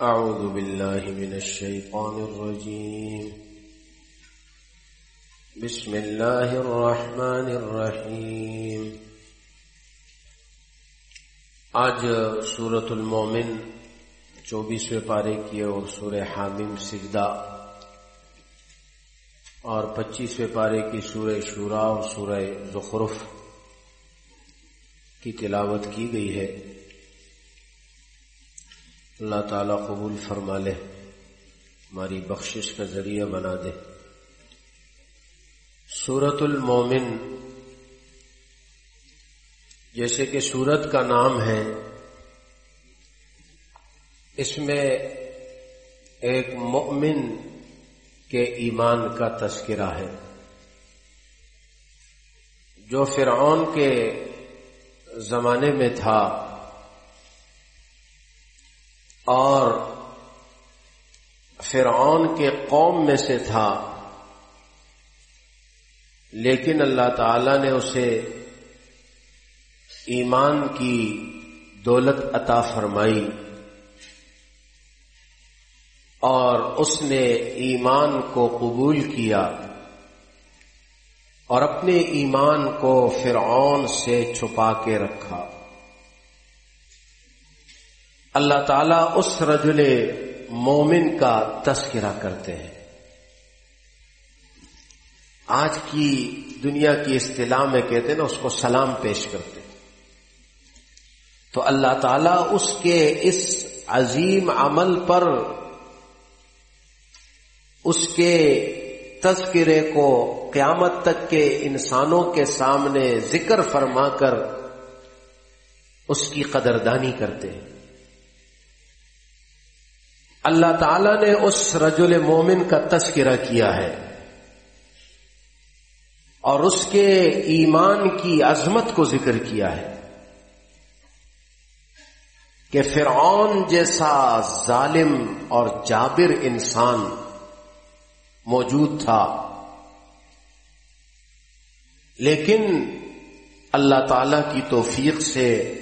أعوذ بالله من الشيطان الرجيم. بسم الله الرحمن الرحيم. آج سورة المومن چوبیسویں پارے کی اور سورہ حامیم سجدہ. اور پچیسویں پارے کی سورہ شورا اور سورہ زخرف کی تلاوت کی گئی ہے. اللہ تعالی قبول فرما لے، ہماری بخشش کا ذریعہ بنا دے۔ سورت المومن جیسے کہ سورت کا نام ہے، اس میں ایک مؤمن کے ایمان کا تذکرہ ہے۔ جو فرعون کے زمانے میں تھا اور فرعون کے قوم میں سے تھا۔ لیکن اللہ تعالی نے اسے ایمان کی دولت عطا فرمائی اور اس نے ایمان کو قبول کیا اور اپنے ایمان کو فرعون سے چھپا کے رکھا۔ اللہ تعالیٰ اس رجل مومن کا تذکرہ کرتے ہیں۔ آج کی دنیا کی اصطلاح میں کہتے ہیں نا، اس کو سلام پیش کرتے تو اللہ تعالیٰ اس کے اس عظیم عمل پر اس کے تذکرے کو قیامت تک کے انسانوں کے سامنے ذکر فرما کر اس کی قدردانی کرتے ہیں۔ اللہ تعالی نے اس رجل مومن کا تذکرہ کیا ہے اور اس کے ایمان کی عظمت کو ذکر کیا ہے کہ فرعون جیسا ظالم اور جابر انسان موجود تھا۔ لیکن اللہ تعالی کی توفیق سے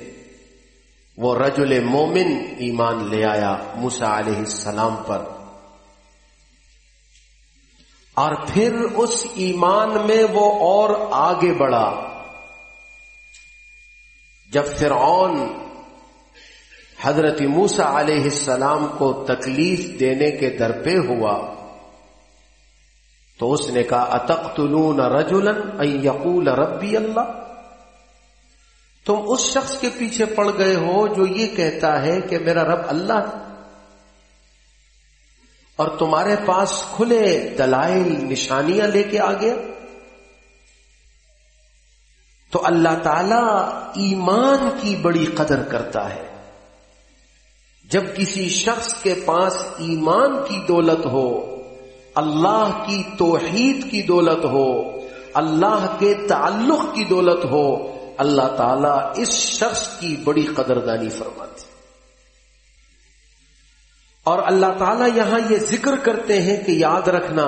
وہ رجل مومن ایمان لے آیا موسا علیہ السلام پر۔ اور پھر اس ایمان میں وہ اور آگے بڑھا۔ جب فرعون حضرت موسا علیہ السلام کو تکلیف دینے کے درپے ہوا تو اس نے کہا، اتقتلون رجولن یقول ربی اللہ؟ تم اس شخص کے پیچھے پڑ گئے ہو جو یہ کہتا ہے کہ میرا رب اللہ اور تمہارے پاس کھلے دلائل، نشانیاں لے کے آ گیا۔ تو اللہ تعالی ایمان کی بڑی قدر کرتا ہے۔ جب کسی شخص کے پاس ایمان کی دولت ہو، اللہ کی توحید کی دولت ہو، اللہ کے تعلق کی دولت ہو اللہ تعالیٰ اس شخص کی بڑی قدردانی فرماتی۔ اور اللہ تعالیٰ یہاں یہ ذکر کرتے ہیں کہ یاد رکھنا،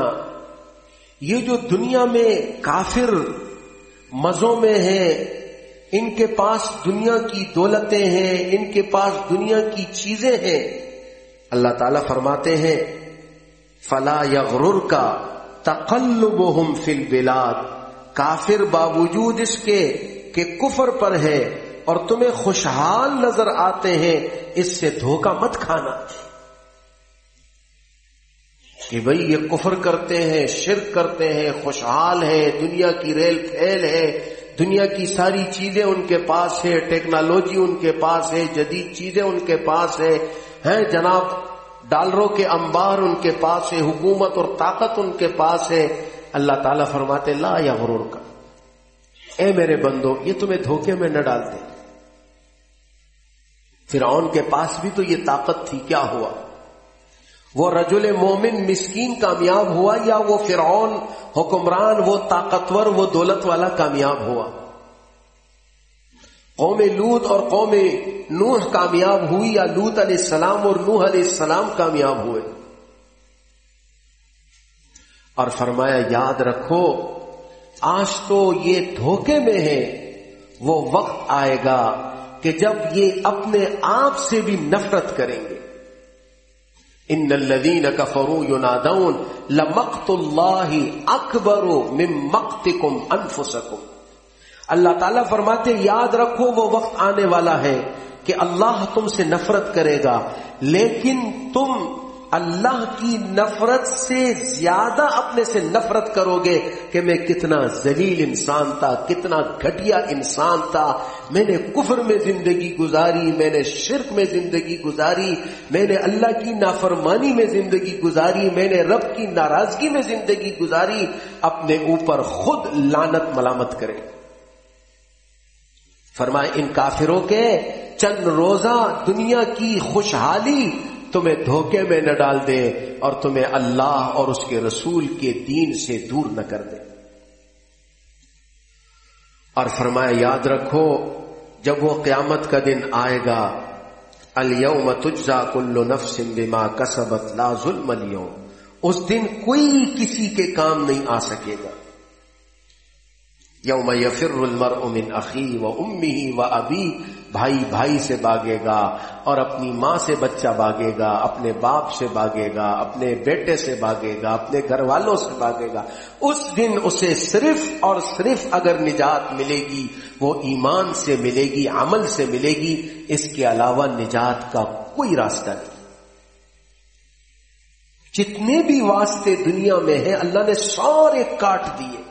یہ جو دنیا میں کافر مزوں میں ہیں، ان کے پاس دنیا کی دولتیں ہیں، ان کے پاس دنیا کی چیزیں ہیں، اللہ تعالیٰ فرماتے ہیں، فلا یغرر کا تقلب فی البلاد۔ کافر باوجود اس کے کہ کفر پر ہے اور تمہیں خوشحال نظر آتے ہیں، اس سے دھوکا مت کھانا۔ کہ بھئی یہ کفر کرتے ہیں، شرک کرتے ہیں، خوشحال ہے دنیا کی ریل پھیل ہے، دنیا کی ساری چیزیں ان کے پاس ہے ٹیکنالوجی ان کے پاس ہے، جدید چیزیں ان کے پاس ہے ہیں جناب، ڈالروں کے انبار ان کے پاس ہے حکومت اور طاقت ان کے پاس ہے اللہ تعالیٰ فرماتے، لا یا غرور کا اے میرے بندو، یہ تمہیں دھوکے میں نہ ڈالتے۔ فرعون کے پاس بھی تو یہ طاقت تھی، کیا ہوا؟ وہ رجل مومن مسکین کامیاب ہوا یا وہ فرعون حکمران، وہ طاقتور، وہ دولت والا کامیاب ہوا؟ قوم لوت اور قوم نوح کامیاب ہوئی یا لوت علیہ السلام اور نوح علیہ السلام کامیاب ہوئے؟ اور فرمایا، یاد رکھو آج تو یہ دھوکے میں ہے۔ وہ وقت آئے گا کہ جب یہ اپنے آپ سے بھی نفرت کریں گے۔ ان الذين كفروا ينادون لمقت الله اکبر من مقتكم انفسكم اللہ تعالیٰ فرماتے، یاد رکھو، وہ وقت آنے والا ہے کہ اللہ تم سے نفرت کرے گا، لیکن تم اللہ کی نفرت سے زیادہ اپنے سے نفرت کرو گے کہ میں کتنا ذلیل انسان تھا، کتنا گھٹیا انسان تھا۔ میں نے کفر میں زندگی گزاری، میں نے شرک میں زندگی گزاری، میں نے اللہ کی نافرمانی میں زندگی گزاری، میں نے رب کی ناراضگی میں زندگی گزاری۔ اپنے اوپر خود لانت ملامت کرے۔ فرمائے ان کافروں کے، چند روزہ دنیا کی خوشحالی تمہیں دھوکے میں نہ ڈال دے اور تمہیں اللہ اور اس کے رسول کے دین سے دور نہ کر دے اور فرمایا، یاد رکھو، جب وہ قیامت کا دن آئے گا، اليوم تجزا کل نفس بما کسبت لا ظلم اليوم۔ اس دن کوئی کسی کے کام نہیں آ سکے گا۔ یوم یفر المرء من اخی و امی و ابی بھائی بھائی سے باغے گا اور اپنی ماں سے بچہ باغے گا، اپنے باپ سے باغے گا، اپنے بیٹے سے باغے گا، اپنے گھر والوں سے باغے گا۔ اس دن اسے صرف اور صرف اگر نجات ملے گی، وہ ایمان سے ملے گی، عمل سے ملے گی، اس کے علاوہ نجات کا کوئی راستہ نہیں۔ جتنے بھی واسطے دنیا میں ہیں، اللہ نے سارے کاٹ دیے۔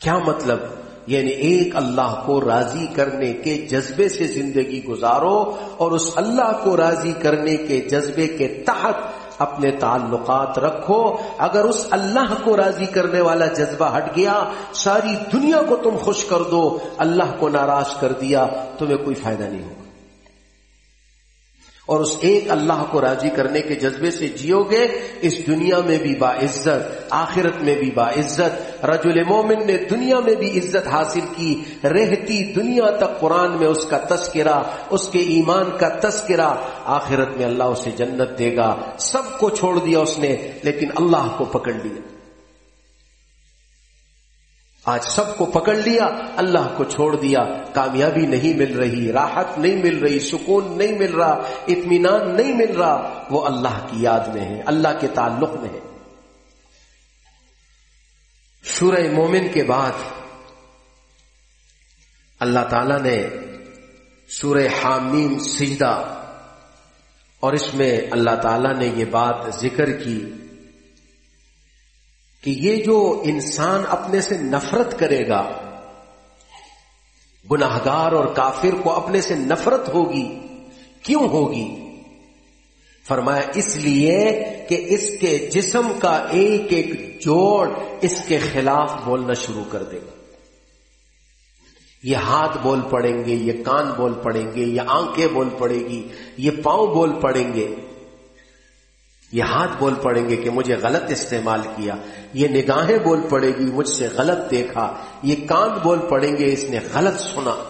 کیا مطلب؟ یعنی ایک اللہ کو راضی کرنے کے جذبے سے زندگی گزارو اور اس اللہ کو راضی کرنے کے جذبے کے تحت اپنے تعلقات رکھو۔ اگر اس اللہ کو راضی کرنے والا جذبہ ہٹ گیا، ساری دنیا کو تم خوش کر دو، اللہ کو ناراض کر دیا، تمہیں کوئی فائدہ نہیں ہوگا۔ اور اس ایک اللہ کو راضی کرنے کے جذبے سے جیو گے، اس دنیا میں بھی با عزت، آخرت میں بھی با عزت۔ رجل مومن نے دنیا میں بھی عزت حاصل کی، رہتی دنیا تک قرآن میں اس کا تذکرہ، اس کے ایمان کا تذکرہ۔ آخرت میں اللہ اسے جنت دے گا۔ سب کو چھوڑ دیا اس نے، لیکن اللہ کو پکڑ لیا۔ آج سب کو پکڑ لیا، اللہ کو چھوڑ دیا۔ کامیابی نہیں مل رہی، راحت نہیں مل رہی، سکون نہیں مل رہا، اطمینان نہیں مل رہا۔ وہ اللہ کی یاد میں ہے، اللہ کے تعلق میں ہے۔ سورہ مومن کے بعد اللہ تعالی نے سورہ حامیم سجدہ، اور اس میں اللہ تعالی نے یہ بات ذکر کی۔ کہ یہ جو انسان اپنے سے نفرت کرے گا، گناہگار اور کافر کو اپنے سے نفرت ہوگی، کیوں ہوگی؟ فرمایا، اس لیے کہ اس کے جسم کا ایک ایک جوڑ اس کے خلاف بولنا شروع کر دے گا۔ یہ ہاتھ بول پڑیں گے، یہ کان بول پڑیں گے، یہ آنکھیں بول پڑے گی، یہ پاؤں بول پڑیں گے۔ یہ ہاتھ بول پڑیں گے کہ مجھے غلط استعمال کیا یہ نگاہیں بول پڑے گی، مجھ سے غلط دیکھا، یہ کان بول پڑیں گے، اس نے غلط سنا۔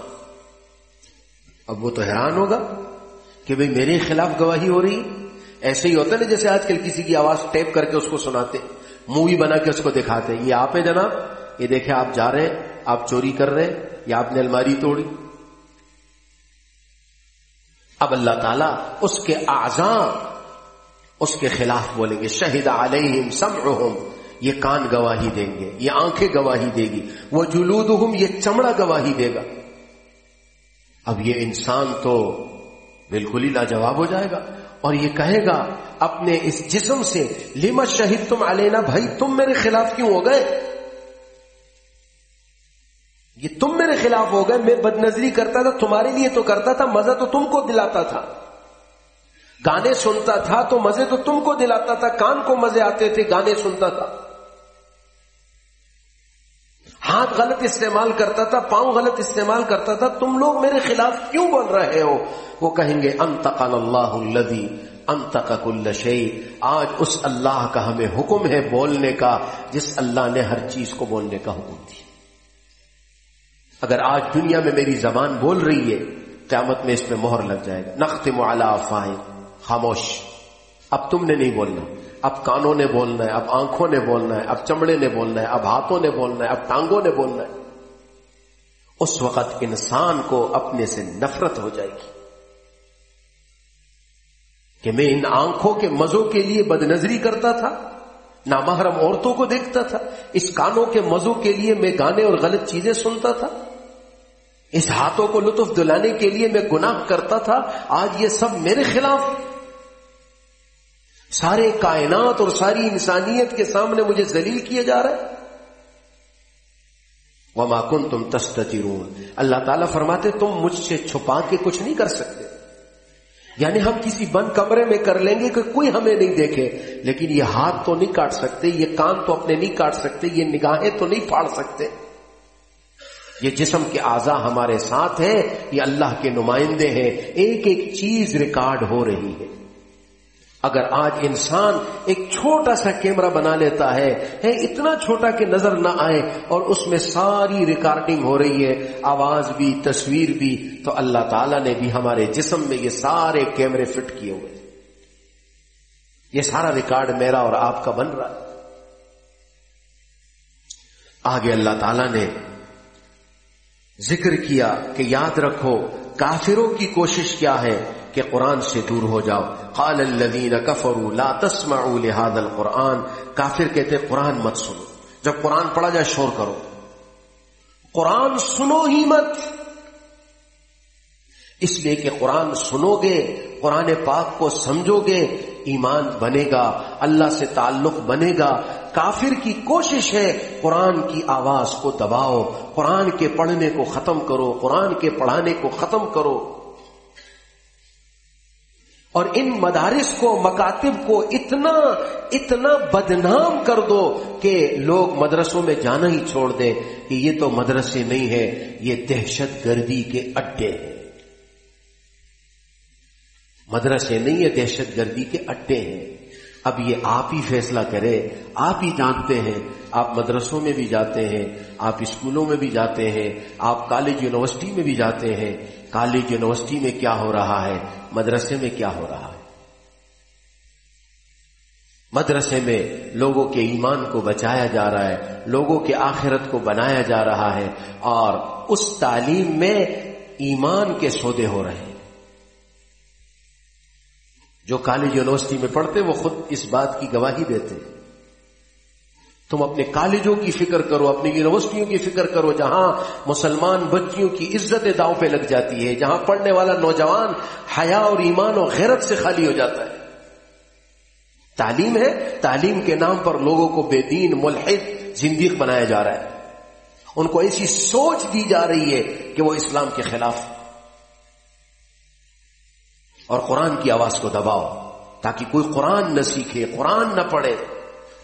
اب وہ تو حیران ہوگا کہ بھئی میرے خلاف گواہی ہو رہی ایسے ہی ہوتا نا جیسے آج کل کسی کی آواز ٹیپ کر کے اس کو سناتے، مووی بنا کے اس کو دکھاتے۔ یہ آپ ہیں جناب، یہ دیکھیں آپ جا رہے ہیں، آپ چوری کر رہے ہیں، یا آپ نے الماری توڑی۔ اب اللہ تعالیٰ اس کے آزام اس کے خلاف بولیں گے شہید علیہم سمعہم۔ یہ کان گواہی دیں گے، یہ آنکھیں گواہی دے گی، وہ جلود یہ چمڑا گواہی دے گا۔ اب یہ انسان تو بالکل ہی لاجواب ہو جائے گا اور یہ کہے گا، اپنے اس جسم سے لما شہید تم علینا بھائی تم میرے خلاف کیوں ہو گئے؟ یہ تم میرے خلاف ہو گئے، میں بد نظری کرتا تھا، تمہارے لیے تو کرتا تھا، مزہ تو تم کو دلاتا تھا۔ گانے سنتا تھا تو مزے تو تم کو دلاتا تھا، کان کو مزے آتے تھے، گانے سنتا تھا۔ ہاتھ غلط استعمال کرتا تھا، پاؤں غلط استعمال کرتا تھا، تم لوگ میرے خلاف کیوں بول رہے ہو؟ وہ کہیں گے انتقل اللہ الدی انتق کل شعی آج اس اللہ کا ہمیں حکم ہے بولنے کا، جس اللہ نے ہر چیز کو بولنے کا حکم دیا۔ اگر آج دنیا میں میری زبان بول رہی ہے، قیامت میں اس پہ مہر لگ جائے گا۔ نخت ملا افاہیں خاموش۔ اب تم نے نہیں بولنا۔ اب کانوں نے بولنا ہے، اب آنکھوں نے بولنا ہے، اب چمڑے نے بولنا ہے، اب ہاتھوں نے بولنا ہے، اب ٹانگوں نے بولنا ہے۔ اس وقت انسان کو اپنے سے نفرت ہو جائے گی کہ میں ان آنکھوں کے مزوں کے لیے بد نظری کرتا تھا، نامحرم عورتوں کو دیکھتا تھا، اس کانوں کے مزوں کے لیے میں گانے اور غلط چیزیں سنتا تھا۔ اس ہاتھوں کو لطف دلانے کے لیے میں گناہ کرتا تھا، آج یہ سب میرے خلاف سارے کائنات اور ساری انسانیت کے سامنے مجھے ذلیل کیا جا رہا ہے؟ وما کن تم تسترون اللہ تعالیٰ فرماتے، تم مجھ سے چھپا کے کچھ نہیں کر سکتے۔ یعنی ہم کسی بند کمرے میں کر لیں گے کہ کوئی ہمیں نہیں دیکھے، لیکن یہ ہاتھ تو نہیں کاٹ سکتے، یہ کان تو اپنے نہیں کاٹ سکتے، یہ نگاہیں تو نہیں پھاڑ سکتے۔ یہ جسم کے اعضا ہمارے ساتھ ہیں، یہ اللہ کے نمائندے ہیں۔ ایک ایک چیز ریکارڈ ہو رہی ہے۔ اگر آج انسان ایک چھوٹا سا کیمرہ بنا لیتا ہے اتنا چھوٹا کہ نظر نہ آئے اور اس میں ساری ریکارڈنگ ہو رہی ہے، آواز بھی، تصویر بھی، تو اللہ تعالی نے بھی ہمارے جسم میں یہ سارے کیمرے فٹ کیے ہوئے یہ سارا ریکارڈ میرا اور آپ کا بن رہا ہے۔ آگے اللہ تعالی نے ذکر کیا کہ یاد رکھو، کافروں کی کوشش کیا ہے کہ قرآن سے دور ہو جاؤ۔ قال الذین کفروا لا تسمعوا لهذا القرآن۔ کافر کہتے قرآن مت سنو۔ جب قرآن پڑھا جائے شور کرو۔ قرآن سنو ہی مت۔ اس لیے کہ قرآن سنو گے، قرآن پاک کو سمجھو گے، ایمان بنے گا، اللہ سے تعلق بنے گا۔ کافر کی کوشش ہے قرآن کی آواز کو دباؤ، قرآن کے پڑھنے کو ختم کرو، قرآن کے پڑھانے کو ختم کرو۔ اور ان مدارس کو، مکاتب کو اتنا اتنا بدنام کر دو کہ لوگ مدرسوں میں جانا ہی چھوڑ دیں کہ یہ تو مدرسے نہیں ہے یہ دہشت گردی کے اڈے ہیں۔ مدرسے نہیں ہے دہشت گردی کے اڈے ہیں۔ اب یہ آپ ہی فیصلہ کرے، آپ ہی جانتے ہیں، آپ مدرسوں میں بھی جاتے ہیں، آپ اسکولوں میں بھی جاتے ہیں، آپ کالج یونیورسٹی میں بھی جاتے ہیں۔ کالج یونیورسٹی میں کیا ہو رہا ہے؟ مدرسے میں کیا ہو رہا ہے؟ مدرسے میں لوگوں کے ایمان کو بچایا جا رہا ہے، لوگوں کے آخرت کو بنایا جا رہا ہے اور اس تعلیم میں ایمان کے سودے ہو رہے ہیں۔ جو کالج یونیورسٹی میں پڑھتے وہ خود اس بات کی گواہی دیتے تم اپنے کالجوں کی فکر کرو، اپنی یونیورسٹیوں کی فکر کرو، جہاں مسلمان بچیوں کی عزت داؤں پہ لگ جاتی ہے، جہاں پڑھنے والا نوجوان حیا اور ایمان اور غیرت سے خالی ہو جاتا ہے۔ تعلیم ہے، تعلیم کے نام پر لوگوں کو بے دین، ملحد زندگی بنایا جا رہا ہے۔ ان کو ایسی سوچ دی جا رہی ہے کہ وہ اسلام کے خلاف اور قرآن کی آواز کو دباؤ تاکہ کوئی قرآن نہ سیکھے، قرآن نہ پڑھے۔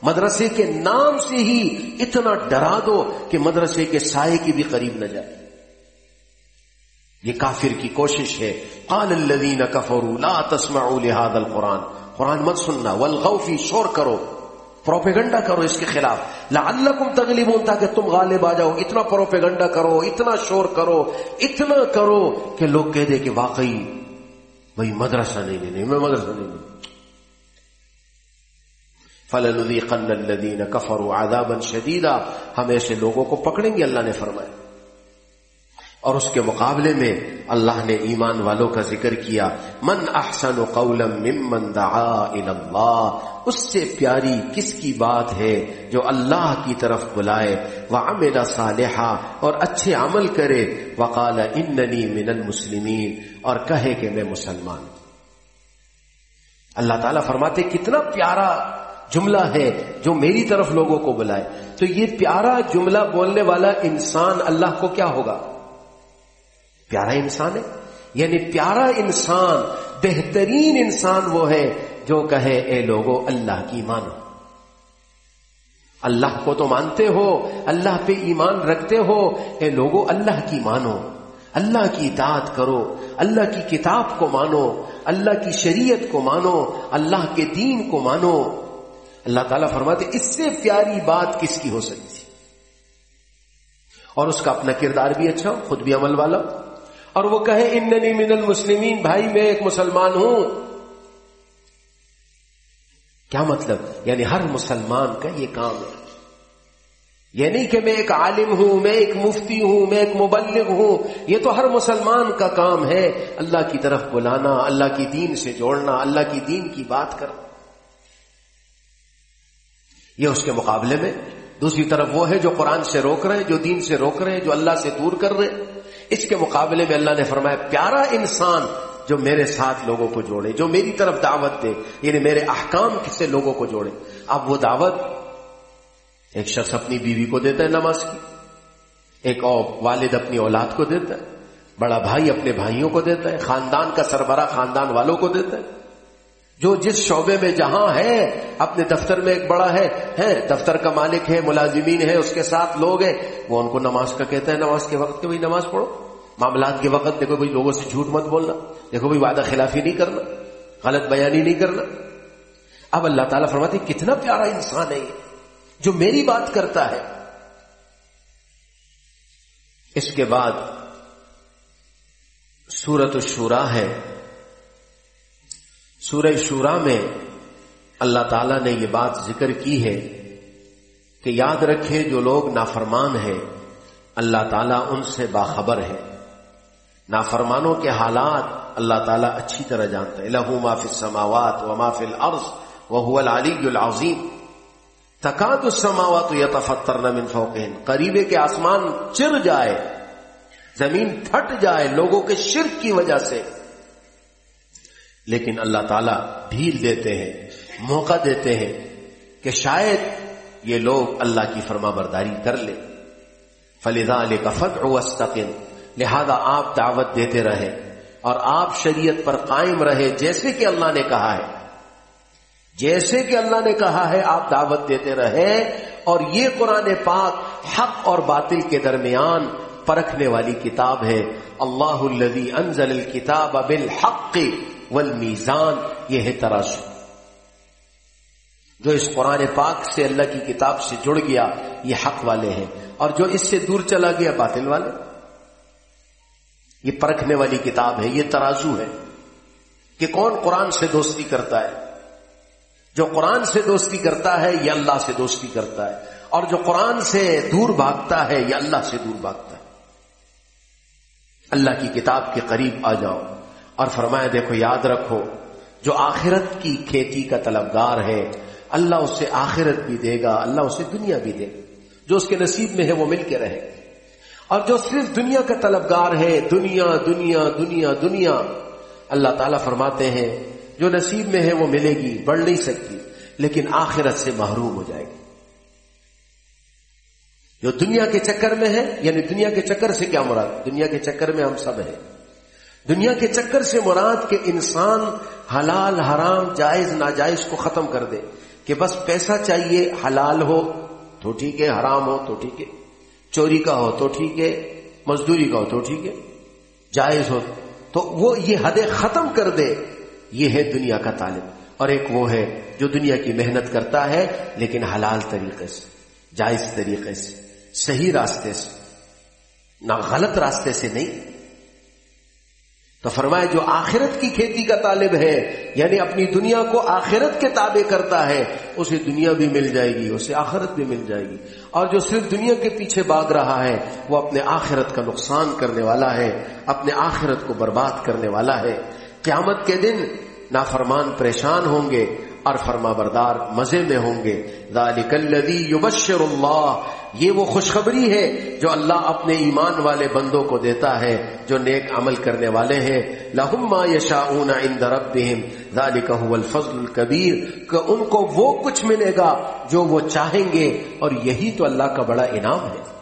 مدرسے کے نام سے ہی اتنا ڈرا دو کہ مدرسے کے سائے کی بھی قریب نہ جائے۔ یہ کافر کی کوشش ہے۔ قال الذین کفروا لا تسمعوا لهذا القرآن۔ قرآن مت سننا، والغوفی شور کرو۔ پروپیگنڈا کرو اس کے خلاف۔ لعلکم تغلبون، تاکہ تم غالب آ جاؤ۔ اتنا پروپیگنڈا کرو، اتنا شور کرو، اتنا کرو کہ لوگ کہہ دے کہ واقعی بھائی مدرسہ نہیں لینے، میں مدرسہ نہیں نہیں الدین کفر كفروا عذابا شدیدہ ہم ایسے لوگوں کو پکڑیں گے، اللہ نے فرمایا۔ اور اس کے مقابلے میں اللہ نے ایمان والوں کا ذکر کیا، من احسن قولا ممن دعا اللہ، اس سے پیاری کس کی بات ہے جو اللہ کی طرف بلائے، وعمل صالحا اور اچھے عمل کرے، وقال اننی من المسلمین، اور کہے کہ میں مسلمان اللہ تعالیٰ فرماتے کتنا پیارا جملہ ہے جو میری طرف لوگوں کو بلائے۔ تو یہ پیارا جملہ بولنے والا انسان اللہ کو کیا ہوگا؟ پیارا انسان ہے؟ یعنی پیارا انسان، بہترین انسان وہ ہے جو کہے، اے لوگو، اللہ کی مانو. اللہ کو تو مانتے ہو، اللہ پہ ایمان رکھتے ہو، اے لوگو، اللہ کی مانو، اللہ کی اطاعت کرو، اللہ کی کتاب کو مانو، اللہ کی شریعت کو مانو، اللہ کے دین کو مانو. اللہ تعالیٰ فرماتے، اس سے پیاری بات کس کی ہو سکتی? اور اس کا اپنا کردار بھی اچھا خود بھی عمل والا اور وہ کہے، اننی من المسلمین. بھائی، میں ایک مسلمان ہوں۔ کیا مطلب؟ یعنی ہر مسلمان کا یہ کام ہے۔ یہ نہیں کہ میں ایک عالم ہوں، میں ایک مفتی ہوں، میں ایک مبلغ ہوں۔ یہ تو ہر مسلمان کا کام ہے۔ اللہ کی طرف بلانا، اللہ کی دین سے جوڑنا، اللہ کی دین کی بات کرنا۔ یہ اس کے مقابلے میں۔ دوسری طرف وہ ہے جو قرآن سے روک رہے ہیں جو دین سے روک رہے ہیں جو اللہ سے دور کر رہے۔ ہیں اس کے مقابلے میں اللہ نے فرمایا، پیارا انسان جو میرے ساتھ لوگوں کو جوڑے، جو میری طرف دعوت دے یعنی میرے احکام سے لوگوں کو جوڑے۔ اب وہ دعوت ایک شخص اپنی بیوی کو دیتا ہے نماز کی، ایک اور والد اپنی اولاد کو دیتا ہے، بڑا بھائی اپنے بھائیوں کو دیتا ہے، خاندان کا سربراہ خاندان والوں کو دیتا ہے۔ جو جس شعبے میں جہاں ہے، اپنے دفتر میں ایک بڑا ہے ہے دفتر کا مالک ہے، ملازمین ہے اس کے ساتھ لوگ ہیں، وہ ان کو نماز کا کہتا ہے، نماز کے وقت بھائی نماز پڑھو۔ معاملات کے وقت دیکھو بھائی، لوگوں سے جھوٹ مت بولنا۔ دیکھو بھائی، وعدہ خلافی نہیں کرنا، غلط بیانی نہیں کرنا۔ اب اللہ تعالیٰ فرماتے کتنا پیارا انسان ہے یہ، جو میری بات کرتا ہے۔ اس کے بعد سورت الشورا ہے۔ سورہ شورا میں اللہ تعالی نے یہ بات ذکر کی ہے کہ یاد رکھے جو لوگ نافرمان ہیں، اللہ تعالیٰ ان سے باخبر ہے۔ نافرمانوں کے حالات اللہ تعالیٰ اچھی طرح جانتا ہے۔ لہو ما فی السماوات و ما فی الارض وہ العلی العظیم۔ تقاد السماوات یتفطرن من فوقہن۔ قریبے کے آسمان چر جائے، زمین پھٹ جائے لوگوں کے شرک کی وجہ سے۔ لیکن اللہ تعالیٰ ڈھیل دیتے ہیں، موقع دیتے ہیں کہ شاید یہ لوگ اللہ کی فرما برداری کر لے فلدا علی کا فت لہذا آپ دعوت دیتے رہے اور آپ شریعت پر قائم رہے جیسے کہ اللہ نے کہا ہے۔ جیسے کہ اللہ نے کہا ہے، آپ دعوت دیتے رہے اور یہ قرآن پاک حق اور باطل کے درمیان پرکھنے والی کتاب ہے۔ اللہ الذي انزل الكتاب بالحق۔ والمیزان، یہ ہے تراشو جو اس قرآن پاک سے اللہ کی کتاب سے جڑ گیا، یہ حق والے ہیں۔ اور جو اس سے دور چلا گیا، باطل والے۔ یہ پرکھنے والی کتاب ہے، یہ ترازو ہے۔ کہ کون قرآن سے دوستی کرتا ہے؟ جو قرآن سے دوستی کرتا ہے، یہ اللہ سے دوستی کرتا ہے۔ اور جو قرآن سے دور بھاگتا ہے، یہ اللہ سے دور بھاگتا ہے۔ اللہ کی کتاب کے قریب آ جاؤ۔ اور فرمایا، دیکھو، یاد رکھو، جو آخرت کی کھیتی کا طلبگار ہے، اللہ اسے آخرت بھی دے گا، اللہ اسے دنیا بھی دے گا۔ جو اس کے نصیب میں ہے، وہ مل کے رہے اور جو صرف دنیا کا طلبگار ہے، دنیا دنیا دنیا دنیا، اللہ تعالیٰ فرماتے ہیں، جو نصیب میں ہے، وہ ملے گی، بڑھ نہیں سکتی، لیکن آخرت سے محروم ہو جائے گی۔ جو دنیا کے چکر میں ہے یعنی دنیا کے چکر سے کیا مراد؟ دنیا کے چکر میں ہم سب ہیں۔ دنیا کے چکر سے مراد کہ انسان حلال، حرام، جائز، ناجائز کو ختم کر دے کہ بس پیسہ چاہیے، حلال ہو تو ٹھیک ہے، حرام ہو تو ٹھیک ہے، چوری کا ہو تو ٹھیک ہے، مزدوری کا ہو تو ٹھیک ہے، جائز ہو تو وہ یہ حدیں ختم کر دے، یہ ہے دنیا کا طالب۔ اور ایک وہ ہے جو دنیا کی محنت کرتا ہے لیکن حلال طریقے سے، جائز طریقے سے، صحیح راستے سے، نہ غلط راستے سے نہیں تو فرمائے جو آخرت کی کھیتی کا طالب ہے یعنی اپنی دنیا کو آخرت کے تابع کرتا ہے، اسے دنیا بھی مل جائے گی، اسے آخرت بھی مل جائے گی۔ اور جو صرف دنیا کے پیچھے باغ رہا ہے، وہ اپنے آخرت کا نقصان کرنے والا ہے، اپنے آخرت کو برباد کرنے والا ہے۔ قیامت کے دن نافرمان پریشان ہوں گے اور فرما بردار مزے میں ہوں گے۔ ذالک الذی یبشر اللہ، یہ وہ خوشخبری ہے جو اللہ اپنے ایمان والے بندوں کو دیتا ہے، جو نیک عمل کرنے والے ہیں۔ لہم ما یشاؤون عند ربهم ذالک هو الفضل الکبیر۔ کہ ان کو وہ کچھ ملے گا جو وہ چاہیں گے، اور یہی تو اللہ کا بڑا انعام ہے۔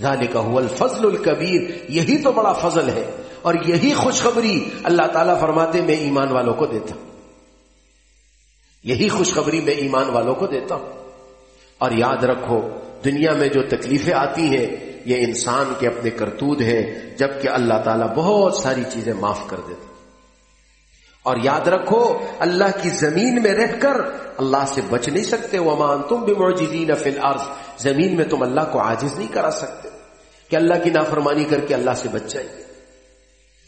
ذالک هو الفضل الکبیر، یہی تو بڑا فضل ہے۔ اور یہی خوشخبری اللہ تعالیٰ فرماتے میں ایمان والوں کو دیتا ہوں۔ یہی خوشخبری میں ایمان والوں کو دیتا ہوں۔ اور یاد رکھو، دنیا میں جو تکلیفیں آتی ہیں، یہ انسان کے اپنے کرتوت ہے جبکہ اللہ تعالیٰ بہت ساری چیزیں معاف کر دیتے اور یاد رکھو، اللہ کی زمین میں رہ کر اللہ سے بچ نہیں سکتے۔ ومان تم بھی موجودین فل عرض زمین میں تم اللہ کو عاجز نہیں کرا سکتے۔ کہ اللہ کی نافرمانی کر کے اللہ سے بچ جائیے۔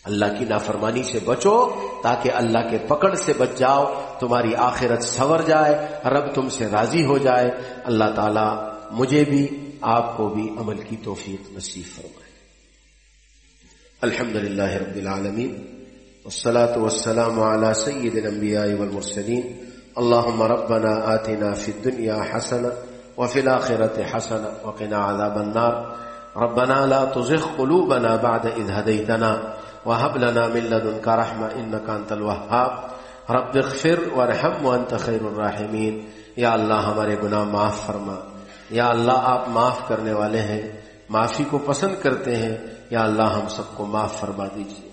اللہ کی نافرمانی سے بچو تاکہ اللہ کے پکڑ سے بچ جاؤ، تمہاری آخرت سور جائے، رب تم سے راضی ہو جائے۔ اللہ تعالیٰ مجھے بھی، آپ کو بھی عمل کی توفیق نصیب فرمائے۔ الحمد للہ رب العالمین، والصلاة والسلام على سید الانبیاء والمرسلین۔ اللهم ربنا آتنا في الدنيا حسنة وفي الآخرة حسنة وقنا عذاب النار۔ ربنا لا تزغ قلوبنا بعد إذ هديتنا وهب لنا من لدنك رحمة إنك أنت الوهاب. رب اغفر وارحم وانت خیر الراحمین یا اللہ ہمارے گناہ معاف فرما. یا اللہ آپ معاف کرنے والے ہیں. معافی کو پسند کرتے ہیں. یا اللہ ہم سب کو معاف فرما دیجیے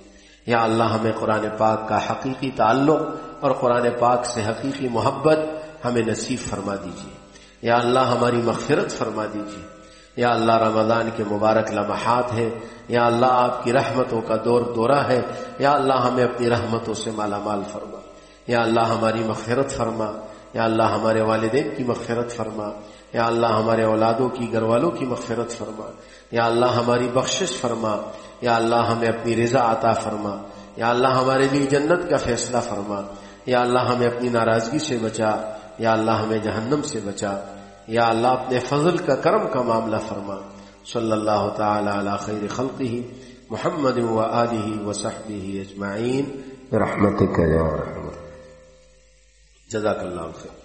یا اللہ ہمیں قرآن پاک کا حقیقی تعلق اور قرآن پاک سے حقیقی محبت ہمیں نصیب فرما دیجیے یا اللہ ہماری مغفرت فرما دیجیے یا اللہ رمضان کے مبارک لمحات ہے یا اللہ آپ کی رحمتوں کا دور دورہ ہے یا اللہ ہمیں اپنی رحمتوں سے مالا مال فرما یا اللہ ہماری مغفرت فرما یا اللہ ہمارے والدین کی مغفرت فرما یا اللہ ہمارے اولادوں کی گھر والوں کی مغفرت فرما یا اللہ ہماری بخشش فرما یا اللہ ہمیں اپنی رضا عطا فرما یا اللہ ہمارے لیے جنت کا فیصلہ فرما یا اللہ ہمیں اپنی ناراضگی سے بچا یا اللہ ہمیں جہنم سے بچا یا اللہ اپنے فضل کا کرم کا معاملہ فرما۔ صلی اللہ تعالی علی خیر خلقه محمد و آلہ و صحبہ اجمعین۔ رحمتک یا رحمت۔ جزاک اللہ خیر۔